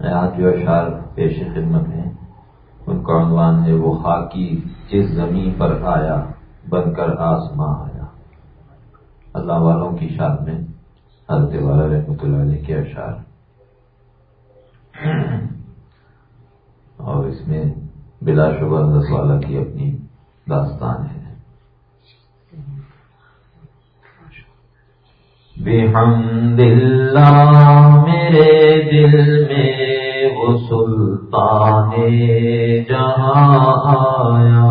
میں آج جو اشعار پیش خدمت ہیں، ان کا عنوان ہے، وہ خاکی جس زمین پر آیا، بن کر آسماں آیا۔ اللہ والوں کی شاد میں حضرت والا رحمۃ اللہ علیہ کے اشعار۔ اور اس میں بلا شبہ حضرت والا کی اپنی داستان ہے۔ بحمد اللہ میرے دل میں وہ سلطان جہاں آیا۔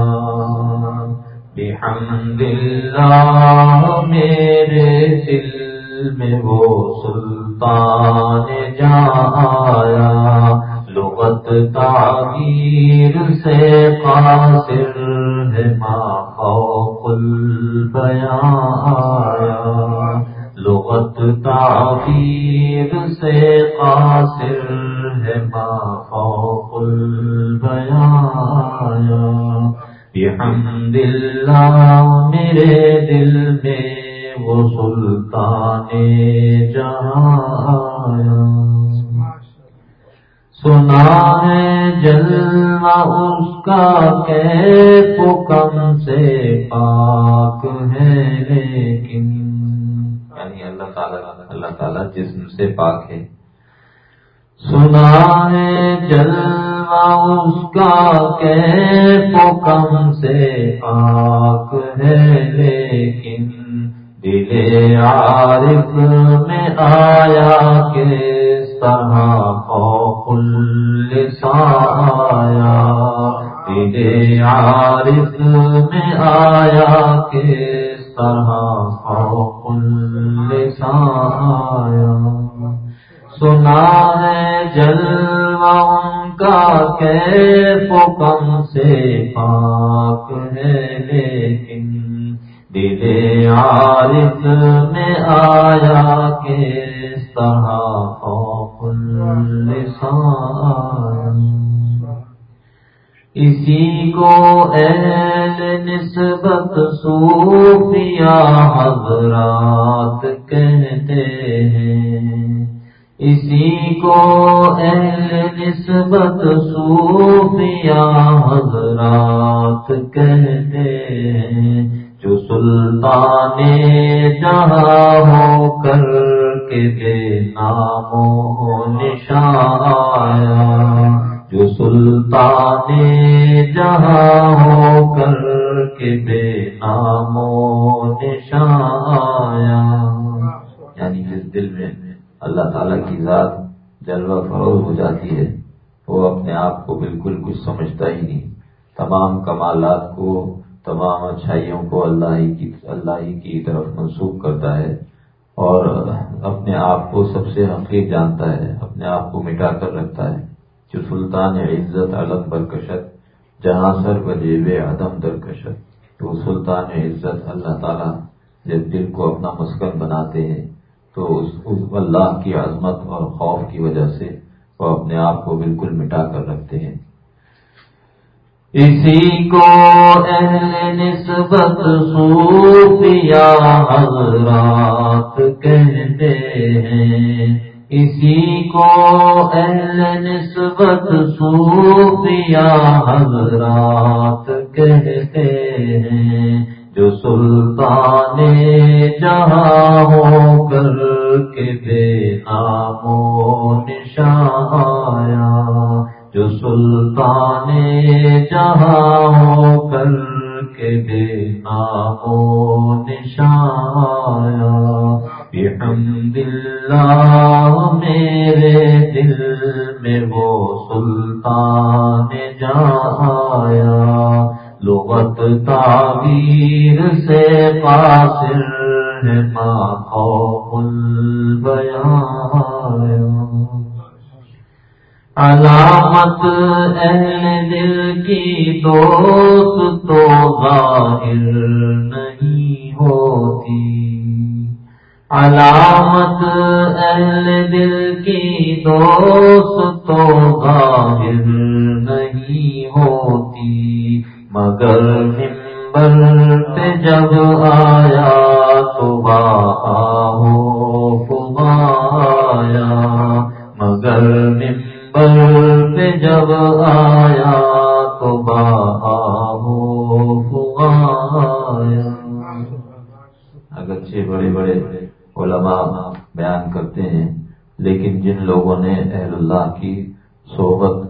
بحمد اللہ میرے دل میں وہ سلطان جہاں آیا۔ لغت تعبیر سے قاصر ہے ما خوف البیان۔ آیا لغت تعبیر سے قاصر ہے خوف البیان۔ بحمد اللہ میرے دل میں وہ سلطان جہاں سنا ہے جلنا اس کا کیف کم سے پاک ہے لیکن یعنی اللہ تعالیٰ اللہ تعالیٰ جسم سے پاک ہے سنا ہے جلوا اس کا کہ کم سے پاک ہے، لیکن دل عارف میں آیا کس طرح آیا دل عارف میں آیا کس طرح سنا ہے جلوہ ان کا کیف کم سے پاک ہے لیکن دل عارف میں آیا کس طرح خوف لسان اسی کو اہل نسبت صوفیہ حضرات کہتے ہیں۔ اسی کو اہل نسبت صوفیہ حضرات کہتے ہیں۔ جو سلطان جہاں ہو کر کے بے نامو نشایا جو سلطان جہاں ہو کر کے بے نام و نشایا یعنی جس دل میں اللہ تعالی کی ذات جلوہ فروغ ہو جاتی ہے، وہ اپنے آپ کو بالکل کچھ سمجھتا ہی نہیں۔ تمام کمالات کو، تمام اچھائیوں کو اللہ ہی کی، اللہ ہی کی طرف منسوخ کرتا ہے اور اپنے آپ کو سب سے حقیق جانتا ہے، اپنے آپ کو مٹا کر رکھتا ہے۔ جو سلطان عزت علم برکشت، جہاں سر بجیب عدم درکشت۔ وہ سلطان عزت اللہ تعالیٰ جب دل کو اپنا مسکن بناتے ہیں، تو اس اللہ کی عظمت اور خوف کی وجہ سے وہ اپنے آپ کو بالکل مٹا کر رکھتے ہیں۔ اسی کو اہل نسبت صوفیہ حضرات کہتے ہیں۔ اسی کو اہل نسبت صوفیہ حضرات کہتے ہیں، جو سلطان جہاں ہو کر کے بے نام و نشایا جو سلطان جہاں ہو کر کے بے نام و نشایا بحمد اللہ میرے دل میں وہ سلطان جایا لغت تعبیر سے قاصر ہے ما خوف البیان۔ علامت اہل دل کی دوست تو ظاہر نہیں ہوتی۔ علامت اہل دل کی دوست تو ظاہر نہیں ہوتی، مگر ممبر پہ جب آیا تو ہو آیا، مگر ممبر پہ جب آیا تو با آیا۔ اگرچہ بڑے بڑے علماء بیان کرتے ہیں، لیکن جن لوگوں نے اہل اللہ کی صحبت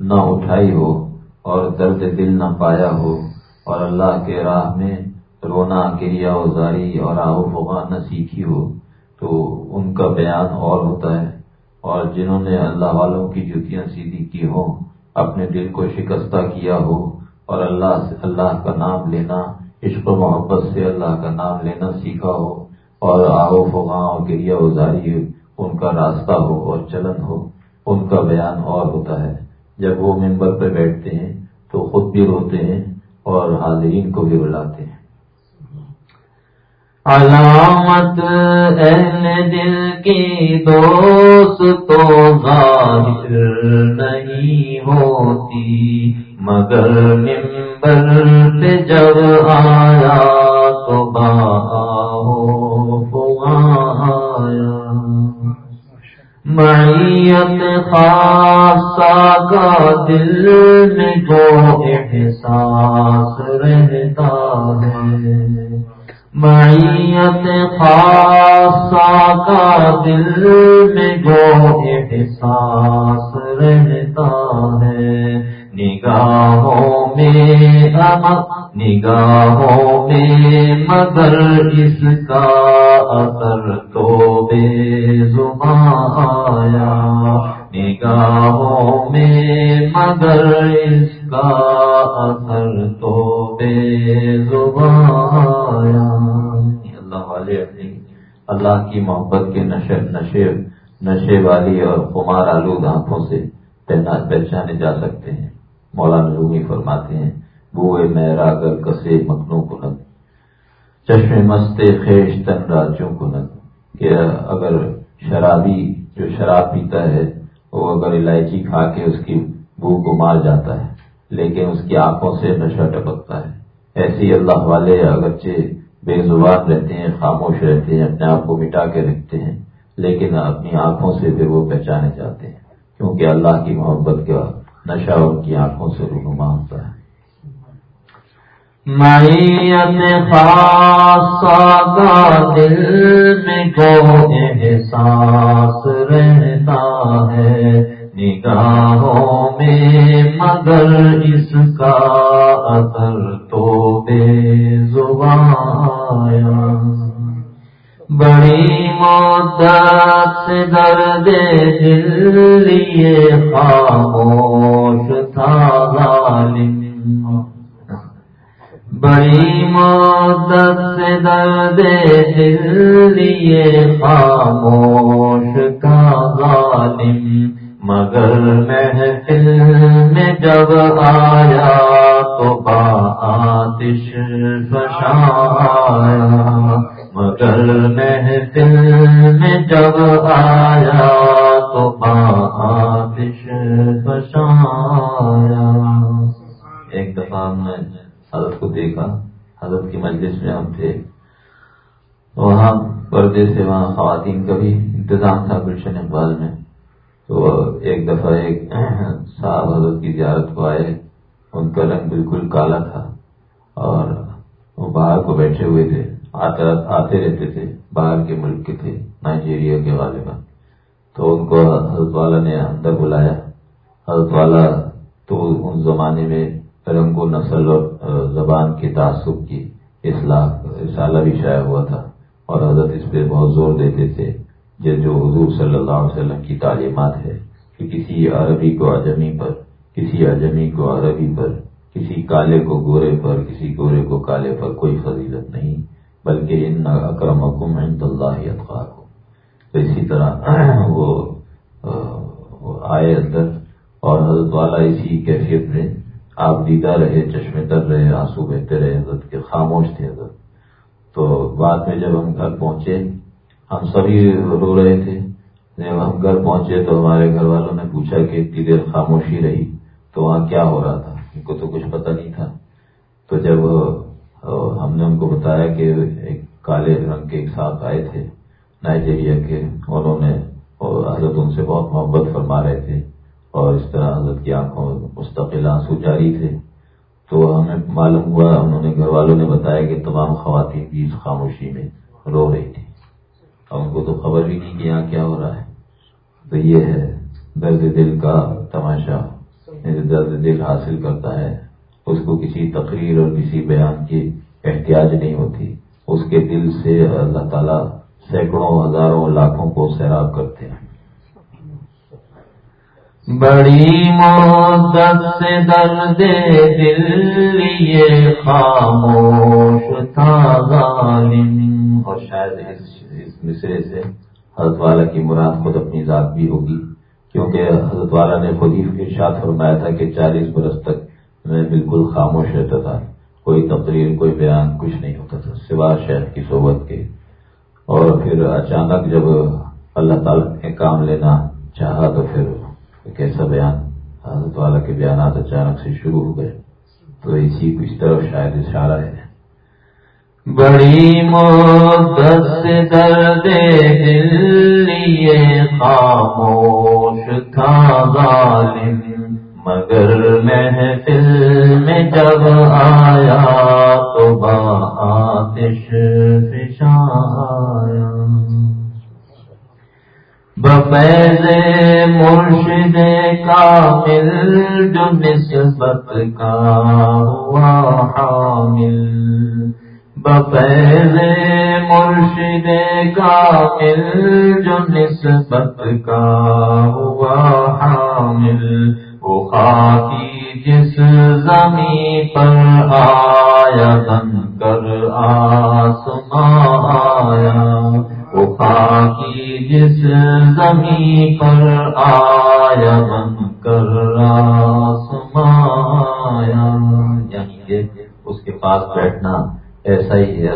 نہ اٹھائی ہو اور درد دل نہ پایا ہو اور اللہ کے راہ میں رونا کریا ازاری اور آہو فغا نہ سیکھی ہو، تو ان کا بیان اور ہوتا ہے۔ اور جنہوں نے اللہ والوں کی جوتیاں سیدھی کی ہوں، اپنے دل کو شکستہ کیا ہو اور اللہ سے، اللہ کا نام لینا، عشق و محبت سے اللہ کا نام لینا سیکھا ہو۔ اور آہو فغاں اور گریا ازاری ان کا راستہ ہو اور چلن ہو، ان کا بیان اور ہوتا ہے۔ جب وہ ممبر پہ بیٹھتے ہیں تو خود بھی روتے ہیں اور حاضرین کو بھی بلاتے ہیں۔ علامت اہل دل کی دوست تو ظاہر نہیں ہوتی، مگر نمبر پہ جب آیا تو با آیا معیت خاصا کا دل میں جو احساس رہتا ہے۔ معیت خاصا کا دل میں جو احساس رہتا ہے۔ نگاہوں میں نگاہوں میں مگر اس کا اثر تو بے زبان آیا نگاہوں میں مگر اس کا اثر تو بے زبان اللہ والے اپنی اللہ کی محبت کے نشے نشے نشے والی اور کمار آلود آنکھوں سے پہچانے جا سکتے ہیں مولانا رومی فرماتے ہیں، بوئے میرا گر کسے مکنوں کو نگ چشم مست خیش تن راجوں کو نگ کہ اگر شرابی، جو شراب پیتا ہے، وہ اگر الائچی کھا کے اس کی بو کو مار جاتا ہے، لیکن اس کی آنکھوں سے نشہ ٹپکتا ہے۔ ایسی اللہ والے اگرچہ بے زبان رہتے ہیں، خاموش رہتے ہیں، اپنے آپ کو مٹا کے رکھتے ہیں، لیکن اپنی آنکھوں سے بھی وہ پہچانے جاتے ہیں۔ کیونکہ اللہ کی محبت کا نشہ ان کی آنکھوں سے رونما ہوتا ہے۔ میت خاص دل میں جو احساس رہتا ہے۔ نگاہوں میں مگر اس کا اثر تو بے زبان بڑی مدت سے درد دل لیے خاموش ظالم بڑی مدت سے درد دل لیے خاموش تھا ظالم، مگر محفل میں جب آیا تو با آتش فشایا مگر محفل میں جب آیا تو با آتش فشایا ایک دفعہ ہم نے حضرت کو دیکھا، حضرت کی مجلس میں ہم تھے۔ وہاں پردے سے وہاں خواتین کا بھی انتظام تھا گلشن اقبال میں۔ تو ایک دفعہ ایک صاحب حضرت کی زیارت کو آئے۔ ان کا رنگ بالکل کالا تھا اور وہ باہر کو بیٹھے ہوئے تھے۔ آتے رہتے تھے۔ باہر کے ملک کے تھے، نائجیریا کے والے میں تو ان کو حضرت والا نے اندر بلایا۔ حضرت والا تو ان زمانے میں رنگ و نسل اور زبان کے تعصب کی اصلاح، رسالہ بھی شائع ہوا تھا اور حضرت اس پہ بہت زور دیتے تھے یہ جو حضور صلی اللہ علیہ وسلم کی تعلیمات ہے کہ کسی عربی کو اجمی پر، کسی اجمی کو عربی پر، کسی کالے کو گورے پر، کسی گورے کو کالے پر کوئی فضیلت نہیں، بلکہ ان اکرم حکم عند اللہ کو تو اسی طرح وہ آئے اندر اور حضرت والا اسی کیفیت میں آپ دیدہ رہے، چشمے تر رہے، آنسو بہتے رہے، حضرت کے خاموش تھے حضرت۔ تو بعد میں جب ہم گھر پہنچے، ہم سبھی رو رہے تھے۔ جب ہم گھر پہنچے تو ہمارے گھر والوں نے پوچھا کہ اتنی دیر خاموشی رہی، تو وہاں کیا ہو رہا تھا؟ ان کو تو کچھ پتہ نہیں تھا۔ تو جب ہم نے ان کو بتایا کہ ایک کالے رنگ کے ایک ساتھ آئے تھے نائجیریا کے، انہوں نے حضرت ان سے بہت محبت فرما رہے تھے۔ اور اس طرح حضرت کی آنکھوں مستقل آنسو جاری تھے تو ہمیں معلوم ہوا، انہوں نے گھر والوں نے بتایا کہ تمام خواتین بھی اس خاموشی میں رو رہی تھی اور ان کو تو خبر بھی نہیں کہ یہاں کیا ہو رہا ہے۔ تو یہ ہے درد دل کا تماشا۔ یعنی درد دل حاصل کرتا ہے۔ اس کو کسی تقریر اور کسی بیان کی احتیاج نہیں ہوتی۔ اس کے دل سے اللہ تعالیٰ سینکڑوں ہزاروں لاکھوں کو سیراب کرتے ہیں۔ بڑی مدت سے درد دل یہ خاموش تھا ظالم اور شاید اس مصرے سے حضرت والا کی مراد خود اپنی ذات بھی ہوگی، کیونکہ حضرت والا نے خود ہی ارشاد فرمایا تھا کہ چالیس برس تک میں بالکل خاموش رہتا تھا۔ کوئی تقریر، کوئی بیان، کچھ نہیں ہوتا تھا، سوا شہر کی صحبت کے۔ اور پھر اچانک جب اللہ تعالیٰ نے کام لینا چاہا تو پھر کیسا بیان؟ حضرت والا کے بیانات اچانک سے شروع ہو گئے۔ تو اسی کو اس طرف شاید اشارہ ہے۔ بڑی مدت سے درد دل یہ خاموش تھا ظالم۔ مگر محفل میں جب آیا تو آتش بفیض مرشد کامل جو نسبت کا ہوا حامل۔ بفیض مرشد کامل جو نسبت کا ہوا حامل۔ وہ خاکی جس زمین پر آیا، بن کر آسمان آیا۔ خاکی جس زمین پر آیا بن کر آسمایا۔ یعنی کہ اس کے پاس بیٹھنا ایسا ہی ہے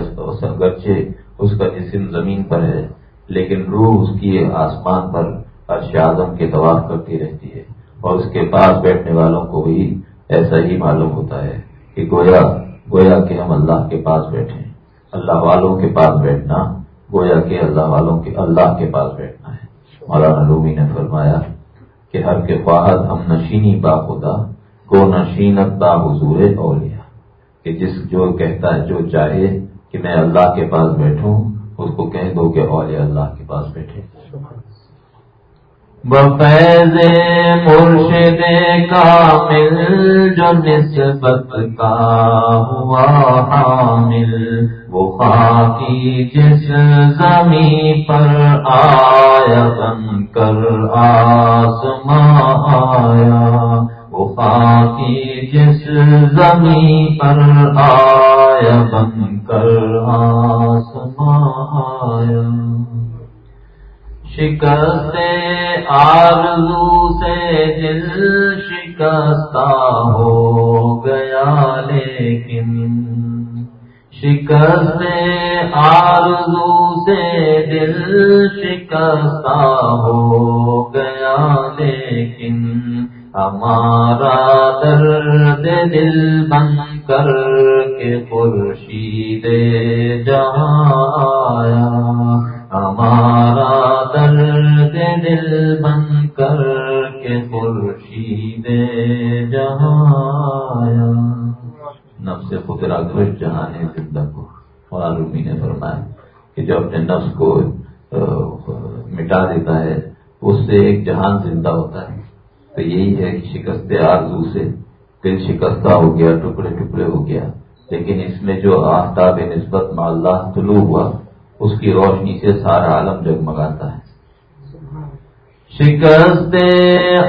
اگرچہ اس کا جسم زمین پر ہے، لیکن روح اس کی آسمان پر عرش اعظم کے طواف کرتی رہتی ہے۔ اور اس کے پاس بیٹھنے والوں کو بھی ایسا ہی معلوم ہوتا ہے کہ گویا گویا کہ ہم اللہ کے پاس بیٹھے اللہ والوں کے پاس بیٹھنا گویا کہ اللہ والوں کے اللہ کے پاس بیٹھنا ہے۔ مولانا رومی نے فرمایا کہ ہر کے خواہد ہم نشینی با خدا کو نشینت با حضور اولیا کہ جس جو کہتا ہے، جو چاہے کہ میں اللہ کے پاس بیٹھوں، اس کو کہہ دو کہ اولیاء اللہ کے پاس بیٹھے۔ بفیض مرشد کامل جو نسبت کا ہوا حامل، وہ خاکی جس زمین پر آیا بن کر آسماں آیا۔ وہ خاکی جس زمین پر آیا بن کر آسماں آیا۔ شکست آرزو سے دل شکستہ ہو گیا لیکن شکست آرزو سے دل شکستہ ہو گیا لیکن ہمارا درد دل بن کر کے خورشید جہاں آیا، ہمارا درد دل بن کر کے خورشید جہاں نفس سے خطرہ گوشت جہان زندہ کو۔ اور رومی نے فرمایا کہ جو اپنے نفس کو مٹا دیتا ہے، اس سے ایک جہان زندہ ہوتا ہے۔ تو یہی ہے کہ شکست آرزو سے دل شکستہ ہو گیا، ٹکڑے ٹکڑے ہو گیا۔ لیکن اس میں جو آفتاب نسبت ماللہ طلوع ہوا، اس کی روشنی سے سارا عالم جگمگاتا ہے۔ شکست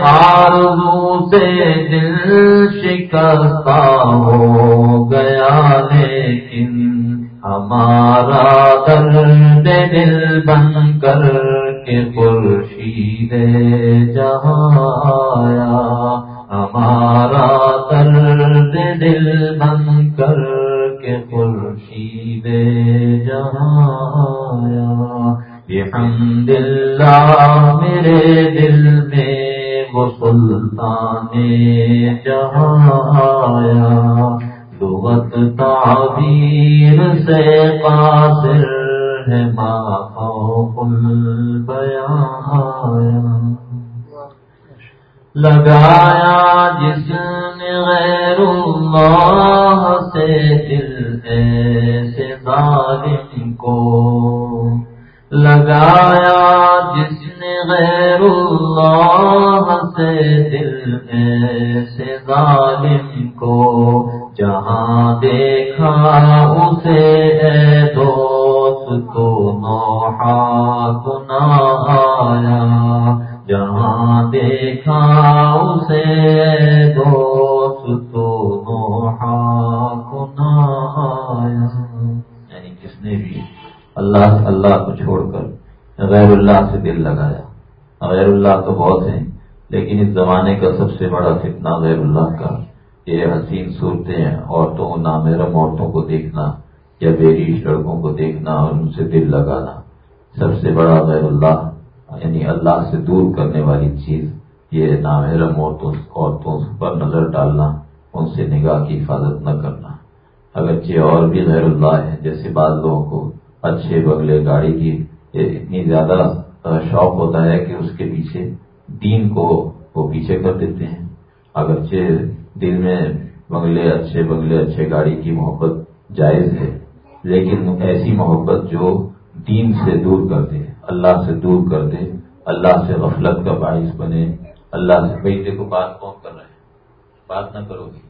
آرزو سے دل شکستہ ہو گیا لیکن ہمارا درد دل بن کر کے خورشید جہاں آیا ہمارا درد دل بن کر کے خورشید جہاں بحمد اللہ میرے دل میں وہ سلطان جہاں آیا۔ لغت تعبیر سے قاصر ہے ما خوف البیان آیا۔ لگایا جس نے غیر اللہ سے دل ایسے ظالم کو۔ لگایا جس نے غیر اللہ سے دل ایسے ظالم کو، جہاں دیکھا اسے اے دوست تو نوحا گنا آیا، جہاں دیکھا اسے دوست اللہ اللہ کو چھوڑ کر غیر اللہ سے دل لگایا۔ غیر اللہ تو بہت ہیں، لیکن اس زمانے کا سب سے بڑا فتنہ غیر اللہ کا۔ یہ حسین صورتیں عورتوں نامحرم عورتوں کو دیکھنا یا بیریش لڑکوں کو دیکھنا اور ان سے دل لگانا۔ سب سے بڑا غیر اللہ یعنی اللہ سے دور کرنے والی چیز، یہ نامحرم عورتوں عورتوں پر نظر ڈالنا، ان سے نگاہ کی حفاظت نہ کرنا۔ اگرچہ اور بھی غیر اللہ ہے جیسے بعض لوگوں کو اچھے بگلے، گاڑی کی اتنی زیادہ شوق ہوتا ہے کہ اس کے پیچھے دین کو وہ پیچھے کر دیتے ہیں۔ اگرچہ دل میں بنگلے اچھے بنگلے اچھے گاڑی کی محبت جائز ہے، لیکن ایسی محبت جو دین سے دور کر دے، اللہ سے دور کر دے، اللہ سے غفلت کا باعث بنے، اللہ سے بھائی دیکھو بات کون کر رہے ہیں بات نہ کرو گی۔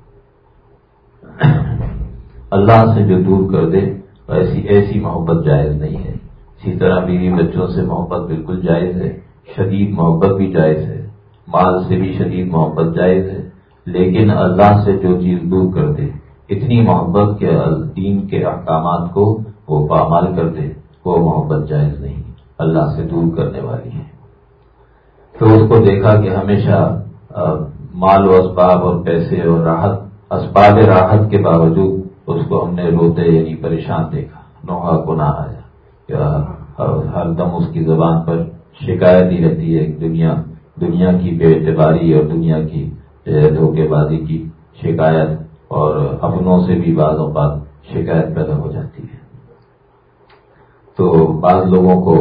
اللہ سے جو دور کر دے ایسی ایسی محبت جائز نہیں ہے۔ اسی طرح بیوی بچوں سے محبت بالکل جائز ہے۔ شدید محبت بھی جائز ہے۔ مال سے بھی شدید محبت جائز ہے۔ لیکن اللہ سے جو چیز دور کر دے، اتنی محبت کے دین کے احکامات کو وہ پامال کر دے، وہ محبت جائز نہیں۔ اللہ سے دور کرنے والی ہے تو اس کو دیکھا کہ ہمیشہ مال و اسباب اور پیسے اور راحت، اسباب راحت کے باوجود اس کو ہم نے روتے یعنی پریشان دیکھا نوحا کو نہ آیا۔ ہر دم اس کی زبان پر شکایت ہی رہتی ہے، دنیا دنیا کی بے اعتباری اور دنیا کی دھوکے بازی کی شکایت اور اپنوں سے بھی بعض اوقات شکایت پیدا ہو جاتی ہے۔ تو بعض لوگوں کو،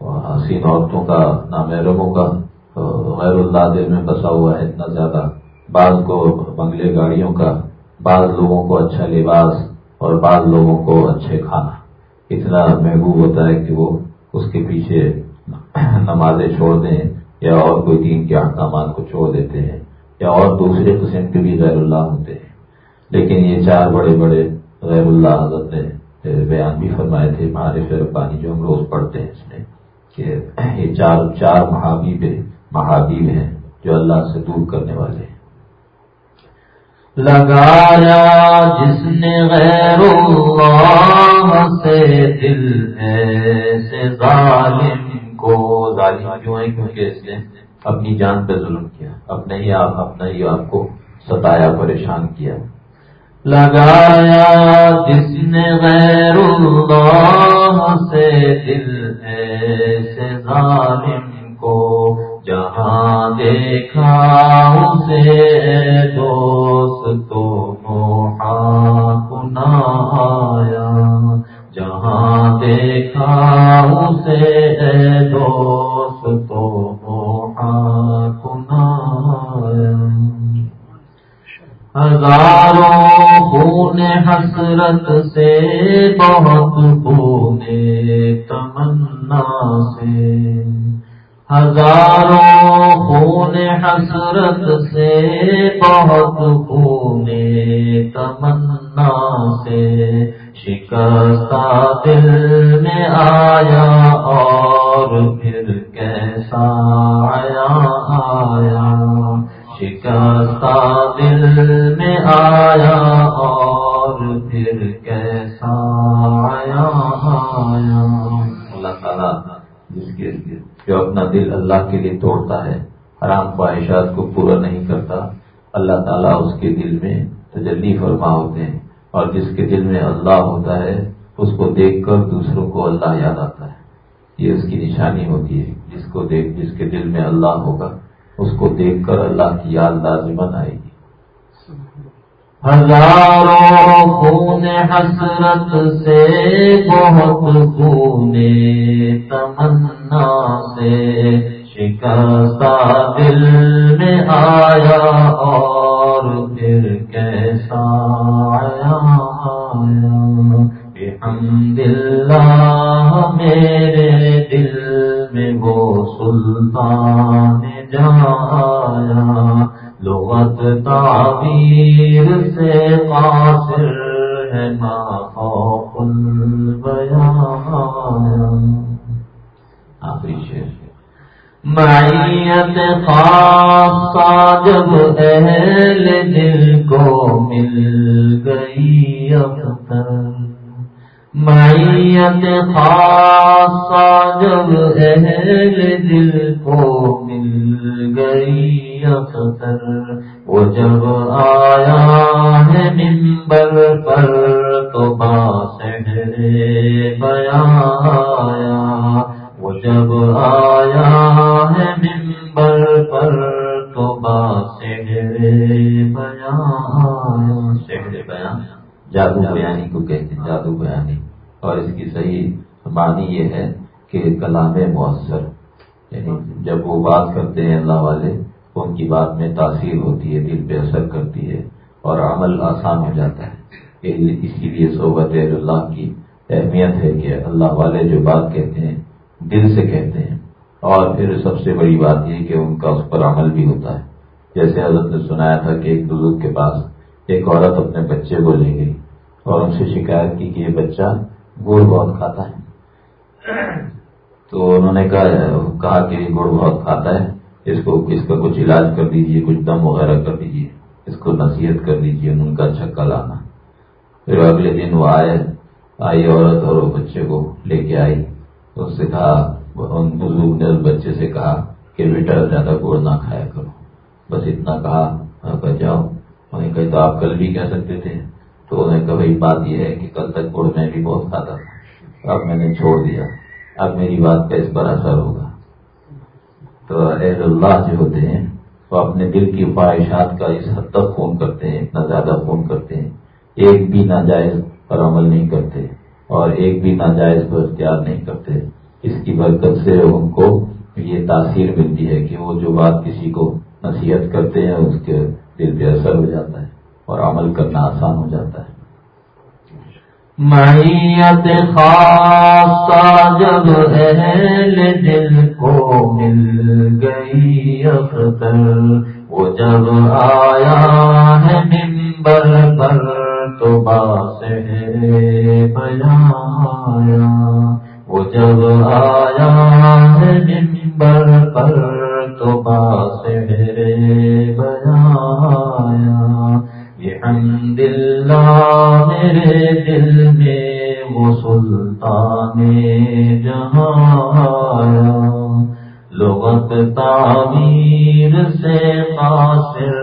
حسین عورتوں کا، نامحرموں کا، غیر اللہ دل میں بسا ہوا ہے اتنا زیادہ۔ بعض کو بنگلے گاڑیوں کا بعض لوگوں کو اچھا لباس اور بعض لوگوں کو اچھے کھانا۔ اتنا محبوب ہوتا ہے کہ وہ اس کے پیچھے نمازیں چھوڑ دیں یا اور کوئی دین کے احکامات کو چھوڑ دیتے ہیں یا اور دوسرے قسم کے بھی غیر اللہ ہوتے ہیں۔ لیکن یہ چار بڑے بڑے غیر اللہ حضرت نے بیان بھی فرمائے تھے ہمارے پانی جو ہم روز پڑھتے ہیں اس میں، کہ یہ چار چار محابیب محابیب ہیں جو اللہ سے دور کرنے والے ہیں۔ لگایا جس نے غیر اللہ سے دل ایسے ظالم کو ظالم کیوں ہے کیونکہ اس نے اپنی جان پہ ظلم کیا اپنے ہی آپ اپنا ہی آپ کو ستایا، پریشان کیا۔ لگایا جس نے غیر اللہ سے دل ایسے ظالم کو جہاں دیکھا اسے دوست تو نہ آیا جہاں دیکھا اسے دوست تو آیا ہزاروں خون حسرت سے، بہت پونے تمنا سے۔ ہزاروں خون حسرت سے بہت پونے تمنا سے شکستہ دل میں آیا اور پھر کیسا اللہ کے لیے توڑتا ہے، حرام خواہشات کو پورا نہیں کرتا۔ اللہ تعالیٰ اس کے دل میں تجلی فرما ہوتے ہیں اور جس کے دل میں اللہ ہوتا ہے، اس کو دیکھ کر دوسروں کو اللہ یاد آتا ہے۔ یہ اس کی نشانی ہوتی ہے۔ جس کو دیکھ، جس کے دل میں اللہ ہوگا، اس کو دیکھ کر اللہ کی یاد لازمن آئے گی۔ ہزاروں خون حسرت سے بہت خون تمنا سے شکستہ دل میں آیا اور پھر کیسا آیا ہم دل میرے دل میں وہ سلطان جایا لغت تعبیر سے قاصر ہے ما فوق البیان۔ آخری شیر معیت خاصا جب اہل دل کو مل گئی اختر معیت خاصا جب اہل دل کو مل گئی اختر وہ جب آیا ہے ممبر پر تو باسے بیایا۔ وہ جب آیا ہے ممبر پر تو بیان شہر بیان جادو بیانی کو کہتے جادو بیانی۔ اور اس کی صحیح معنی یہ ہے کہ کلام مؤثر یعنی جب وہ بات کرتے ہیں اللہ والے، ان کی بات میں تاثیر ہوتی ہے، دل پہ اثر کرتی ہے اور عمل آسان ہو جاتا ہے۔ اسی لیے صحبت اللہ کی اہمیت ہے کہ اللہ والے جو بات کہتے ہیں، دل سے کہتے ہیں۔ اور پھر سب سے بڑی بات یہ کہ ان کا اس پر عمل بھی ہوتا ہے۔ جیسے حضرت نے سنایا تھا کہ ایک بزرگ کے پاس ایک عورت اپنے بچے کو لے گئی اور ان سے شکایت کی کہ یہ بچہ گڑ بہت کھاتا ہے۔ تو انہوں نے کہا کہ گڑ بہت کھاتا ہے۔ اس کو، اس کا کچھ علاج کر دیجیے، کچھ دم وغیرہ کر دیجیے۔ اس کو نصیحت کر دیجیے ان کا چھکا لانا۔ پھر اگلے دن وہ آئے، آئی عورت اور وہ بچے کو لے کے آئی۔ اس سے کہا، ان بزرگ نے اس بچے سے کہا کہ بیٹا، زیادہ گڑ نہ کھایا کرو۔ بس اتنا کہا جاؤ۔ انہیں کہا تو آپ کل بھی کہہ سکتے تھے۔ تو انہیں کہا، بھائی، بات یہ ہے کہ کل تک گڑ میں بھی بہت کھاتا تھا۔ اب میں نے چھوڑ دیا۔ اب میری بات کا اس پر اثر ہوگا۔ تو اہل اللہ جو ہوتے ہیں، وہ اپنے دل کی خواہشات کا اس حد تک فون کرتے ہیں، اتنا زیادہ فون کرتے ہیں۔ ایک بھی ناجائز پر عمل نہیں کرتے اور ایک بھی ناجائز کو اختیار نہیں کرتے۔ اس کی برکت سے ان کو یہ تاثیر ملتی ہے کہ وہ جو بات کسی کو نصیحت کرتے ہیں، اس کے دل پہ اثر ہو جاتا ہے۔ اور عمل کرنا آسان ہو جاتا ہے۔ معیت خاصا جب اہل دل کو مل گئی اختر وہ جب آیا ہے ممبر پر تو باس بیایا وہ جب آیا ہے ممبر پر تو باس یہ حمد اللہ میرے دل میں وہ سلطان جہاں لغت تعمیر سے قاصر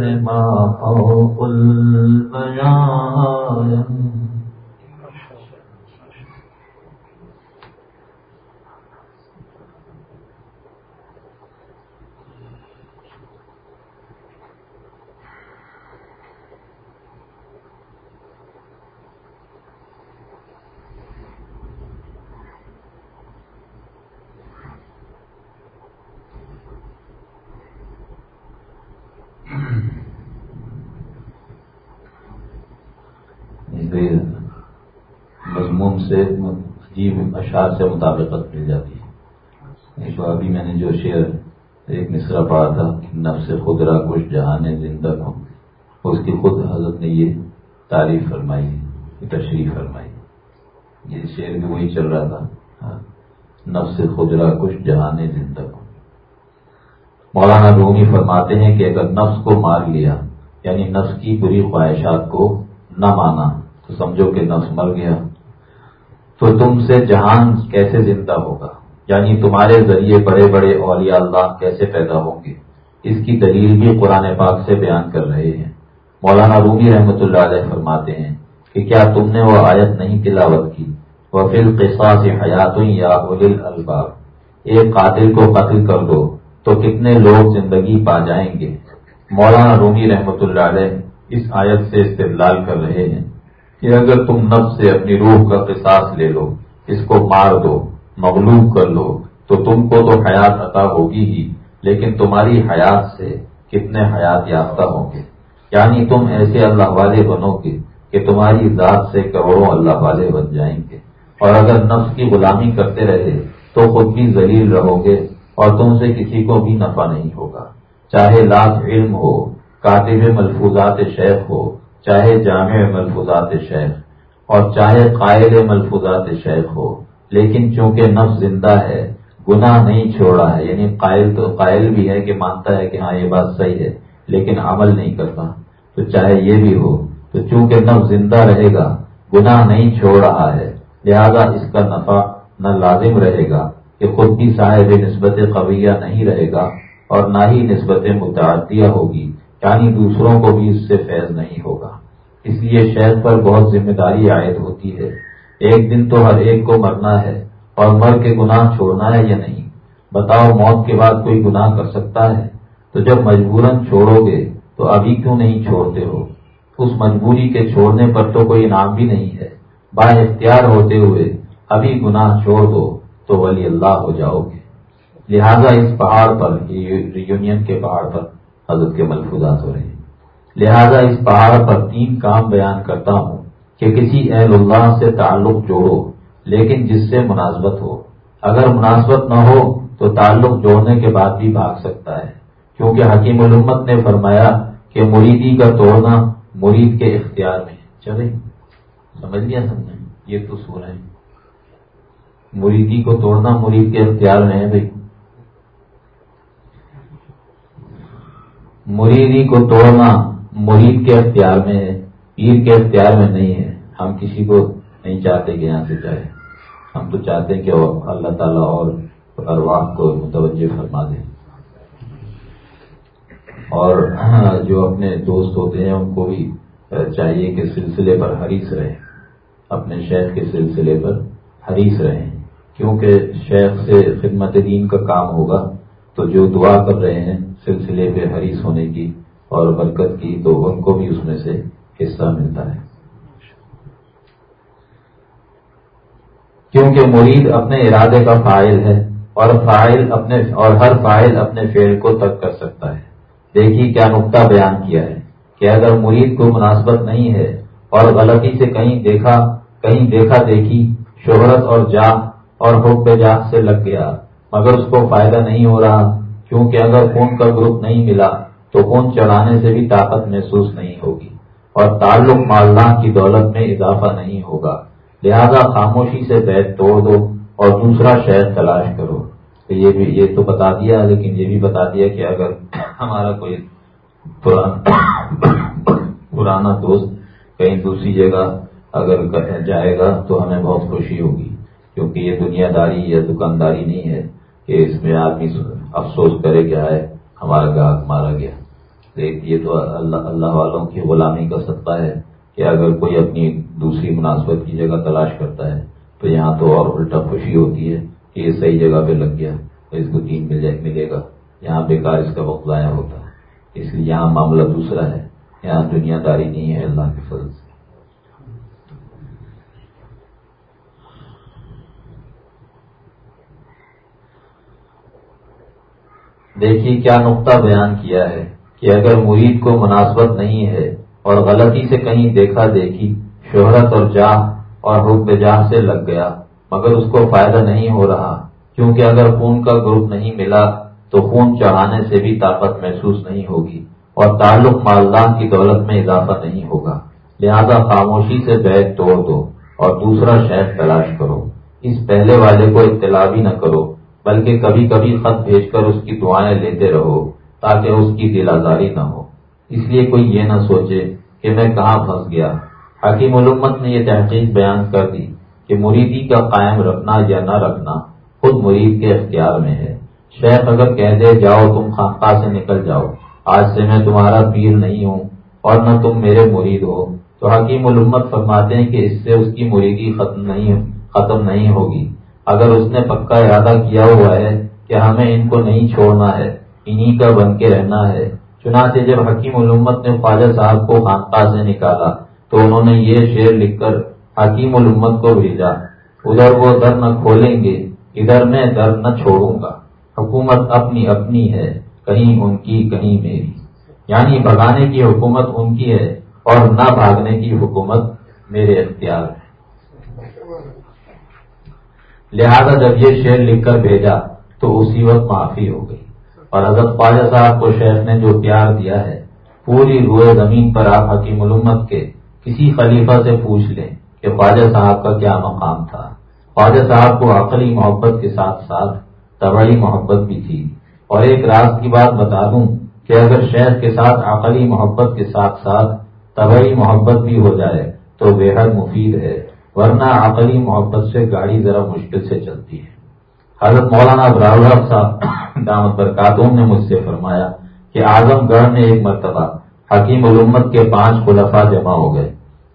ہے ما فوق البیان مضمون سے، عجیب اشعار سے مطابقت مل جاتی ہے۔ تو ابھی میں نے جو شعر ایک مصرا پڑھا تھا نفس خود را کچھ جہان زندہ کو اس کی خود حضرت نے یہ تعریف فرمائی ہے تشریف فرمائی۔ یہ شعر بھی وہی چل رہا تھا۔ ہاں، نفس خود را کچھ جہان زندہ کو مولانا رومی فرماتے ہیں کہ اگر نفس کو مار لیا یعنی نفس کی بری خواہشات کو نہ مانا تو سمجھو کہ نفس مر گیا۔ تو تم سے جہان کیسے زندہ ہوگا؟ یعنی تمہارے ذریعے بڑے بڑے اولیاء اللہ کیسے پیدا ہوں گے؟ اس کی دلیل بھی قرآن پاک سے بیان کر رہے ہیں۔ مولانا روبی رحمۃ اللہ علیہ فرماتے ہیں کہ کیا تم نے وہ آیت نہیں تلاوت کی؟ وہ قصاص حیات یا الباب ایک قاتل کو قتل کر دو تو کتنے لوگ زندگی پا جائیں گے؟ مولانا رومی رحمت اللہ علیہ اس آیت سے استدلال کر رہے ہیں۔ کہ اگر تم نفس سے اپنی روح کا قصاص لے لو، اس کو مار دو، مغلوب کر لو، تو تم کو تو حیات عطا ہوگی ہی، لیکن تمہاری حیات سے کتنے حیات یافتہ ہوں گے؟ یعنی تم ایسے اللہ والے بنو گے کہ تمہاری ذات سے کروڑوں اللہ والے بن جائیں گے۔ اور اگر نفس کی غلامی کرتے رہے تو خود بھی ذلیل رہو گے اور تم سے کسی کو بھی نفع نہیں ہوگا۔ چاہے لاکھ علم ہو، کاتب ملفوظات شیخ ہو چاہے جامع ملفوظات شیخ اور چاہے قائل ملفوظات شیخ ہو، لیکن چونکہ نفس زندہ ہے، گناہ نہیں چھوڑا ہے یعنی قائل تو قائل بھی ہے کہ مانتا ہے کہ ہاں یہ بات صحیح ہے، لیکن عمل نہیں کرتا۔ تو چاہے یہ بھی ہو، تو چونکہ نفس زندہ رہے گا، گناہ نہیں چھوڑ رہا ہے، لہذا اس کا نفع نہ لازم رہے گا کہ خود بھی صاحب نسبت قویہ نہیں رہے گا اور نہ ہی نسبت متعدیہ ہوگی۔ یعنی دوسروں کو بھی اس سے فیض نہیں ہوگا۔ اس لیے شہر پر بہت ذمہ داری عائد ہوتی ہے۔ ایک دن تو ہر ایک کو مرنا ہے اور مر کے گناہ چھوڑنا ہے یا نہیں؟ بتاؤ موت کے بعد کوئی گناہ کر سکتا ہے؟ تو جب مجبوراً چھوڑو گے تو ابھی کیوں نہیں چھوڑتے ہو؟ اس مجبوری کے چھوڑنے پر تو کوئی انعام بھی نہیں ہے۔ با اختیار ہوتے ہوئے ابھی گناہ چھوڑ دو تو ولی اللہ ہو جاؤ گے۔ لہذا اس پہاڑ پر ریونین کے پہاڑ پر حضرت کے ملفوظات ہو رہے ہیں۔ لہذا اس پہاڑ پر تین کام بیان کرتا ہوں کہ کسی اہل اللہ سے تعلق جوڑو، لیکن جس سے مناسبت ہو۔ اگر مناسبت نہ ہو تو تعلق جوڑنے کے بعد بھی بھاگ سکتا ہے۔ کیونکہ حکیم علمت نے فرمایا کہ مریدی کا توڑنا مرید کے اختیار میں چلے سمجھ لیا سمجھے یہ تو سو رہے مریدی کو توڑنا مرید کے اختیار میں ہے بھائی۔ مریدی کو توڑنا مرید کے اختیار میں ہے پیر کے اختیار میں نہیں ہے۔ ہم کسی کو نہیں چاہتے کہ یہاں سے جائے ہم تو چاہتے ہیں کہ اللہ تعالیٰ اور ارواح کو متوجہ فرما دیں اور جو اپنے دوست ہوتے ہیں، ان کو بھی چاہیے کہ سلسلے پر حریص رہیں۔ اپنے شیخ کے سلسلے پر حریص رہیں۔ کیونکہ شیخ سے خدمت دین کا کام ہوگا، تو جو دعا کر رہے ہیں سلسلے پہ حریص ہونے کی اور برکت کی تو ان کو بھی اس میں سے حصہ ملتا ہے۔ کیونکہ مرید اپنے ارادے کا فائل ہے اور فائل اپنے اور ہر فائل اپنے فیل کو ترک کر سکتا ہے۔ دیکھیے کیا نقطہ بیان کیا ہے کہ اگر مرید کو مناسبت نہیں ہے اور غلطی سے کہیں دیکھا کہیں دیکھا دیکھی، شہرت اور جاہ اور حب جاہ سے لگ گیا، مگر اس کو فائدہ نہیں ہو رہا کیونکہ اگر خون کا گروپ نہیں ملا تو خون چڑھانے سے بھی طاقت محسوس نہیں ہوگی اور تعلق مالدہ کی دولت میں اضافہ نہیں ہوگا۔ لہذا خاموشی سے بیت توڑ دو اور دوسرا شہر تلاش کرو۔ تو یہ بھی یہ تو بتا دیا، لیکن یہ بھی بتا دیا کہ اگر ہمارا کوئی پرانا دوست کہیں دوسری جگہ اگر جائے گا تو ہمیں بہت خوشی ہوگی، کیونکہ یہ دنیا داری یا دکانداری نہیں ہے کہ اس میں آدمی افسوس کرے کیا ہے، ہمارا گاہک مارا گیا۔ یہ تو اللہ اللہ والوں کی غلامی کا سطح ہے کہ اگر کوئی اپنی دوسری مناسبت کی جگہ تلاش کرتا ہے، تو یہاں تو اور الٹا خوشی ہوتی ہے کہ یہ صحیح جگہ پہ لگ گیا تو اس کو تین مل جائے، ملے گا۔ یہاں بیکار اس کا وقت ضائع ہوتا۔ ہے اس لیے یہاں معاملہ دوسرا ہے۔ یہاں دنیا داری نہیں ہے، اللہ کے فضل سے۔ دیکھیے کیا نقطہ بیان کیا ہے کہ اگر مرید کو مناسبت نہیں ہے اور غلطی سے کہیں دیکھا دیکھی، شہرت اور جاہ اور حکم جاہ سے لگ گیا، مگر اس کو فائدہ نہیں ہو رہا، کیونکہ اگر خون کا گروپ نہیں ملا تو خون چڑھانے سے بھی طاقت محسوس نہیں ہوگی اور تعلق مالدان کی دولت میں اضافہ نہیں ہوگا۔ لہذا خاموشی سے بیگ توڑ دو اور دوسرا شہر تلاش کرو۔ اس پہلے والے کو اطلاع بھی نہ کرو۔ بلکہ کبھی کبھی خط بھیج کر اس کی دعائیں لیتے رہو تاکہ اس کی دل آزاری نہ ہو۔ اس لیے کوئی یہ نہ سوچے کہ میں کہاں پھنس گیا۔ حکیم علومت نے یہ تحقیق بیان کر دی کہ مریدی کا قائم رکھنا یا نہ رکھنا خود مرید کے اختیار میں ہے۔ شیخ اگر کہہ دے جاؤ تم خانقاہ سے نکل جاؤ، آج سے میں تمہارا پیر نہیں ہوں اور نہ تم میرے مرید ہو۔ تو حکیم علومت فرماتے ہیں کہ اس سے اس کی مریدی ختم نہیں ختم نہیں ہوگی۔ اگر اس نے پکا ارادہ کیا ہوا ہے کہ ہمیں ان کو نہیں چھوڑنا ہے، انہی کا بن کے رہنا ہے۔ چنانچہ جب حکیم علومت نے خواجہ صاحب کو خانقاہ سے نکالا، تو انہوں نے یہ شعر لکھ کر حکیم الامت کو بھیجا۔ ادھر وہ در نہ کھولیں گے، ادھر میں در نہ چھوڑوں گا۔ حکومت اپنی اپنی ہے، کہیں ان کی، کہیں میری۔ یعنی بھگانے کی حکومت ان کی ہے اور نہ بھاگنے کی حکومت میرے اختیار ہے۔ لہذا جب یہ شعر لکھ کر بھیجا تو اسی وقت معافی ہو گئی۔ اور حضرت خواجہ صاحب کو شیخ نے جو پیار دیا ہے، پوری روئے زمین پر آپ حکیم علومت کے کسی خلیفہ سے پوچھ لیں کہ خواجہ صاحب کا کیا مقام تھا۔ خواجہ صاحب کو عقلی محبت کے ساتھ ساتھ طبعی محبت بھی تھی۔ اور ایک راز کی بات بتا دوں کہ اگر شہر کے ساتھ عقلی محبت کے ساتھ ساتھ طبعی محبت بھی ہو جائے تو بے حد مفید ہے۔ ورنہ عقلی محبت سے گاڑی ذرا مشکل سے چلتی ہے۔ حضرت مولانا ابراہ صاحب دامت برکاتون نے مجھ سے فرمایا کہ اعظم گڑھ میں ایک مرتبہ حکیم علومت کے پانچ خلفاء جمع ہو گئے۔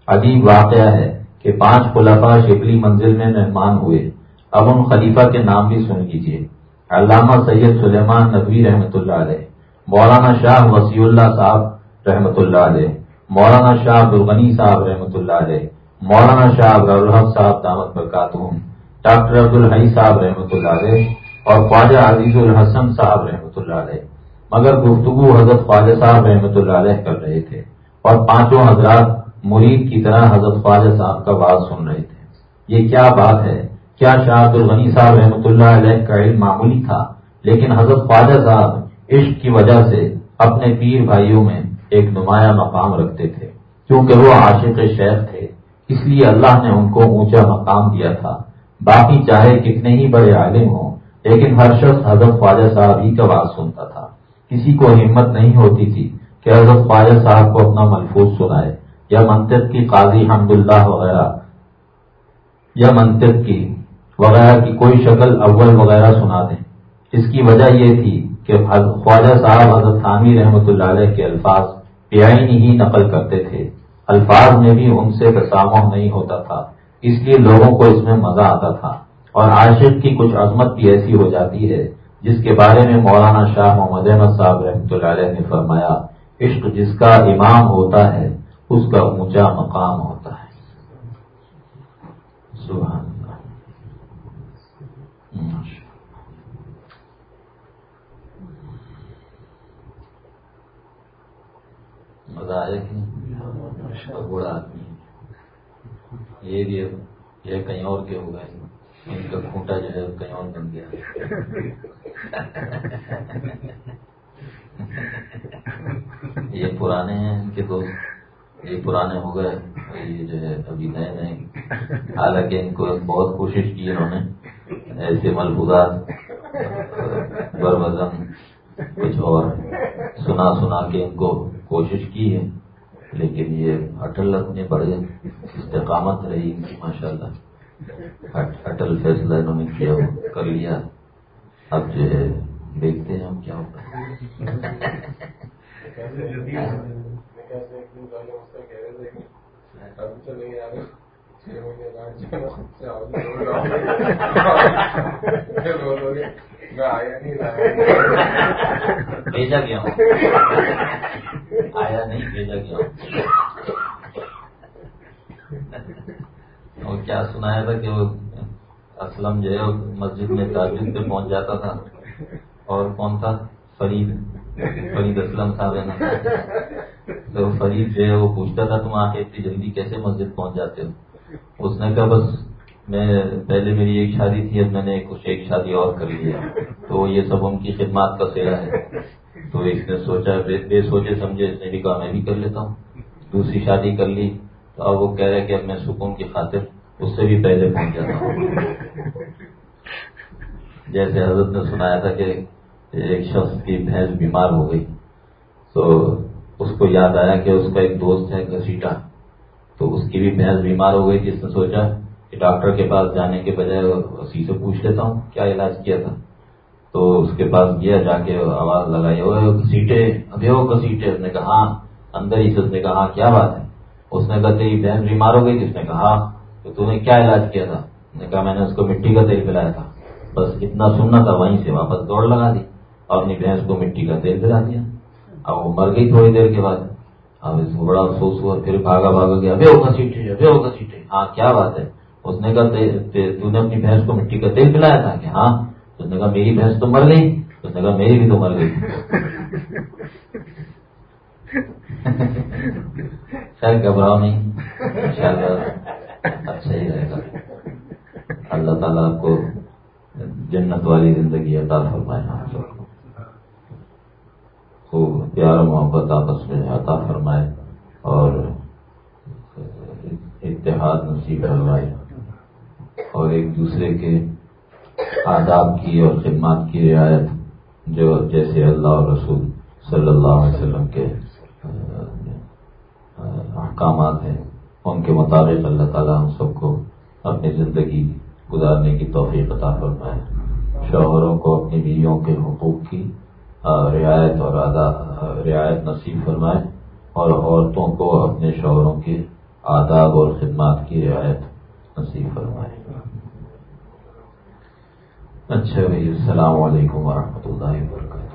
عجیب واقعہ ہے کہ پانچ خلفاء شبلی منزل میں مہمان ہوئے۔ اب ان خلیفہ کے نام بھی سن لیجیے علامہ سید سلیمان نبوی رحمۃ اللہ علیہ، مولانا شاہ وسیع اللہ صاحب رحمۃ اللہ علیہ، مولانا شاہ عبدالغنی صاحب رحمۃ اللہ علیہ مولانا شاہ الحق صاحب دامت برکاتہم، ڈاکٹر عبد الحی صاحب رحمۃ اللہ علیہ اور خواجہ عزیز الحسن صاحب رحمۃ اللہ علیہ۔ مگر گفتگو حضرت خواجہ صاحب رحمۃ اللہ علیہ کر رہے تھے اور پانچوں حضرات مرید کی طرح حضرت خواجہ صاحب کا بات سن رہے تھے۔ یہ کیا بات ہے؟ کیا شاہ عبد الغنی صاحب رحمۃ اللہ علیہ کا علم معمولی تھا؟ لیکن حضرت خواجہ صاحب عشق کی وجہ سے اپنے پیر بھائیوں میں ایک نمایاں مقام رکھتے تھے، کیونکہ وہ عاشق شیخ تھے۔ اس لیے اللہ نے ان کو اونچا مقام دیا تھا۔ باقی چاہے کتنے ہی بڑے عالم ہوں، لیکن ہر شخص حضرت خواجہ صاحب ہی کا بات سنتا تھا۔ کسی کو ہمت نہیں ہوتی تھی کہ حضرت خواجہ صاحب کو اپنا محفوظ سنائے، یا منطق کی قاضی حمد اللہ وغیرہ، یا منطق کی وغیرہ کی کوئی شکل اول وغیرہ سنا دیں۔ اس کی وجہ یہ تھی کہ خواجہ صاحب حضرت خانی رحمۃ اللہ علیہ کے الفاظ پیائنی ہی نقل کرتے تھے۔ الفاظ میں بھی ان سے تسامح نہیں ہوتا تھا، اس لیے لوگوں کو اس میں مزہ آتا تھا۔ اور عاشق کی کچھ عظمت بھی ایسی ہو جاتی ہے، جس کے بارے میں مولانا شاہ محمد احمد صاحب رحمۃ اللہ علیہ نے فرمایا، عشق جس کا امام ہوتا ہے، اس کا اونچا مقام ہوتا ہے۔ سبحان مزہ آئے کہ اچھا بوڑھا آدمی یہ بھی یہ کہیں اور کے ہو گئے ان کا کھوٹا جو ہے کہیں اور بن گیا۔ یہ پرانے ہیں، ان کے دوست۔ یہ پرانے ہو گئے۔ یہ جو ہے ابھی نئے نئے حالانکہ ان کو بہت کوشش کی انہوں نے۔ ایسے ملبوزات بر وزن۔ کچھ اور۔ سنا سنا کے ان کو کوشش کی ہے۔ لیکن یہ اٹل اپنے بڑے استقامت رہی ماشاء اللہ اٹل فیصلہ انہوں نے کیا، کر لیا۔ اب جو ہے، دیکھتے ہیں ہم کیا ہوتا ہے۔ بھیجا گیا آیا نہیں، بھیجا گیا اور کیا سنایا تھا کہ وہ اسلم جو ہے مسجد میں تاجد پہ پہنچ جاتا تھا۔ اور کون تھا؟ فرید۔ فرید اسلم صاحب ہے نا۔ تو فرید جو ہے، وہ پوچھتا تھا تم آ کے اتنی جلدی کیسے مسجد پہنچ جاتے ہو؟ اس نے کہا، بس میں پہلے میری ایک شادی تھی، اب میں نے کچھ ایک شادی اور کر لی ہے۔ تو یہ سب ان کی خدمات کا سیرا ہے۔ تو اس نے سوچا، بے سوچے سمجھے اس نے بھی کہا، میں بھی کر لیتا ہوں۔ دوسری شادی کر لی۔ تو اب وہ کہہ رہے کہ اب میں سکون کی خاطر اس سے بھی پہلے پہنچ جاتا ہوں۔ جیسے حضرت نے سنایا تھا کہ ایک شخص کی بھینس بیمار ہو گئی۔ تو اس کو یاد آیا کہ اس کا ایک دوست ہے گسیٹا تو اس کی بھی بھینس بیمار ہو گئی۔ جس نے سوچا ڈاکٹر کے پاس جانے کے بجائے اسی سے پوچھ لیتا ہوں کیا علاج کیا تھا۔ تو اس کے پاس گیا جا کے آواز لگائی سیٹے ابھی ہو سیٹے اس نے کہا ہاں اندر ہی سے اس نے کہا کیا بات ہے؟ اس نے کہا تیری بہن بیمار ہو گئی تھی۔ اس نے کہا ہاں، تو تم نے کیا علاج کیا تھا؟ نے کہا میں نے اس کو مٹی کا تیل پلایا تھا۔ بس اتنا سننا تھا وہیں سے واپس دوڑ لگا دی۔ اور اپنی بھینس کو مٹی کا تیل پلا دیا۔ اب وہ مر گئی تھوڑی دیر کے بعد۔ اب اس کو بڑا افسوس ہوا پھر بھاگا بھاگا گیا۔ ابھی ہوگا سیٹے ابھی ہوگا سیٹے ہاں کیا بات ہے؟ اس نے کہا تو نے اپنی بھینس کو مٹی کا تیل پلایا تھا؟ کہ ہاں. اس نے کہا، میری بھینس تو مر گئی. اس نے کہا، میری بھی تو مر گئی. خیر گھبراؤ نہیں. ان اچھا ہی رہے گا. اللہ تعالیٰ آپ کو جنت والی زندگی عطا فرمائے خوب پیار محبت آپس میں عطا فرمائے اور اتحاد نصیب فرمائے. اور ایک دوسرے کے آداب کی اور خدمات کی رعایت جو جیسے اللہ اور رسول صلی اللہ علیہ وسلم کے احکامات ہیں، ان کے مطابق اللہ تعالیٰ ہم سب کو اپنی زندگی گزارنے کی توفیق عطا فرمائے۔ شوہروں کو اپنی بیویوں کے حقوق کی رعایت اور رعایت نصیب فرمائے اور عورتوں کو اپنے شوہروں کے آداب اور خدمات کی رعایت نصیب فرمائے۔ اچھا بھائی السلام علیکم ورحمۃ اللہ وبرکاتہ۔